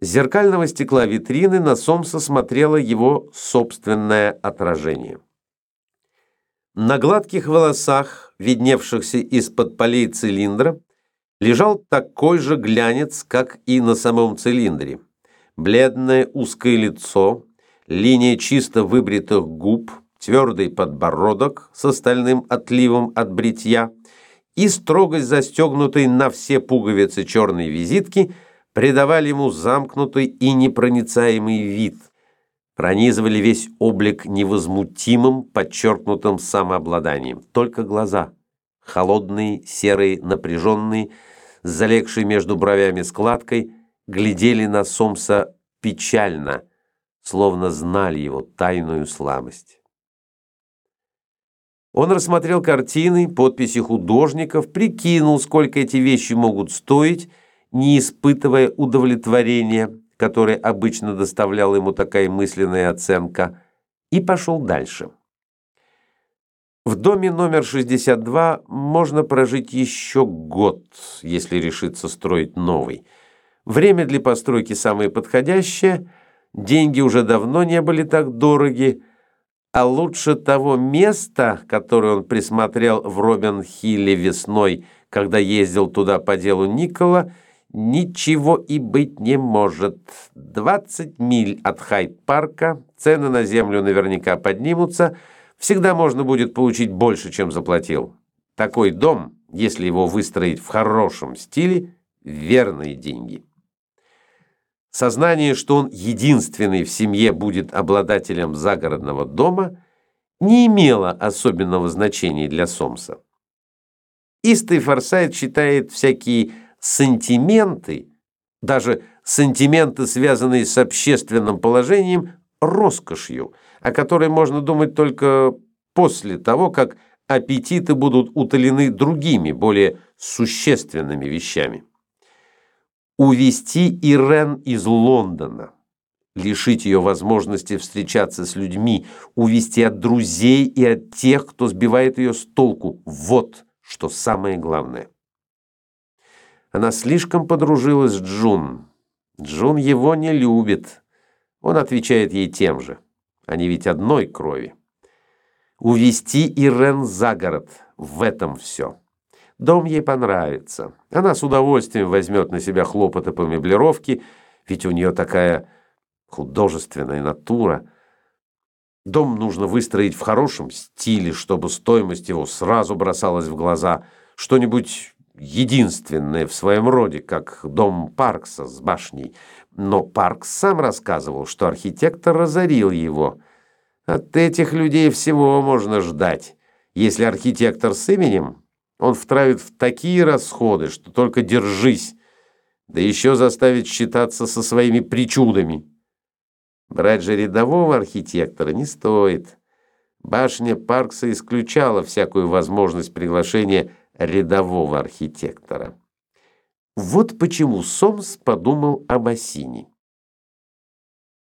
С зеркального стекла витрины на Сомса смотрело его собственное отражение. На гладких волосах, видневшихся из-под полей цилиндра, лежал такой же глянец, как и на самом цилиндре. Бледное узкое лицо, линия чисто выбритых губ, твердый подбородок с остальным отливом от бритья и строгость застегнутой на все пуговицы черной визитки придавали ему замкнутый и непроницаемый вид, пронизывали весь облик невозмутимым, подчеркнутым самообладанием. Только глаза, холодные, серые, напряженные, залегшие между бровями складкой, глядели на Сомса печально, словно знали его тайную слабость. Он рассмотрел картины, подписи художников, прикинул, сколько эти вещи могут стоить, не испытывая удовлетворения, которое обычно доставляла ему такая мысленная оценка, и пошел дальше. В доме номер 62 можно прожить еще год, если решиться строить новый. Время для постройки самое подходящее, деньги уже давно не были так дороги, а лучше того места, которое он присмотрел в Робин-Хилле весной, когда ездил туда по делу Никола, ничего и быть не может. 20 миль от Хайд-парка, цены на землю наверняка поднимутся – всегда можно будет получить больше, чем заплатил. Такой дом, если его выстроить в хорошем стиле, верные деньги. Сознание, что он единственный в семье будет обладателем загородного дома, не имело особенного значения для Сомса. Истый Форсайт считает всякие сантименты, даже сантименты, связанные с общественным положением, роскошью – о которой можно думать только после того, как аппетиты будут утолены другими, более существенными вещами. Увести Ирен из Лондона, лишить ее возможности встречаться с людьми, увести от друзей и от тех, кто сбивает ее с толку. Вот что самое главное. Она слишком подружилась с Джун. Джун его не любит. Он отвечает ей тем же. Они ведь одной крови. Увести Ирен за город. В этом все. Дом ей понравится. Она с удовольствием возьмет на себя хлопоты по меблировке, ведь у нее такая художественная натура. Дом нужно выстроить в хорошем стиле, чтобы стоимость его сразу бросалась в глаза. Что-нибудь единственное в своем роде, как дом Паркса с башней. Но Паркс сам рассказывал, что архитектор разорил его. От этих людей всего можно ждать. Если архитектор с именем, он втравит в такие расходы, что только держись, да еще заставит считаться со своими причудами. Брать же рядового архитектора не стоит. Башня Паркса исключала всякую возможность приглашения рядового архитектора. Вот почему Сомс подумал об Осине.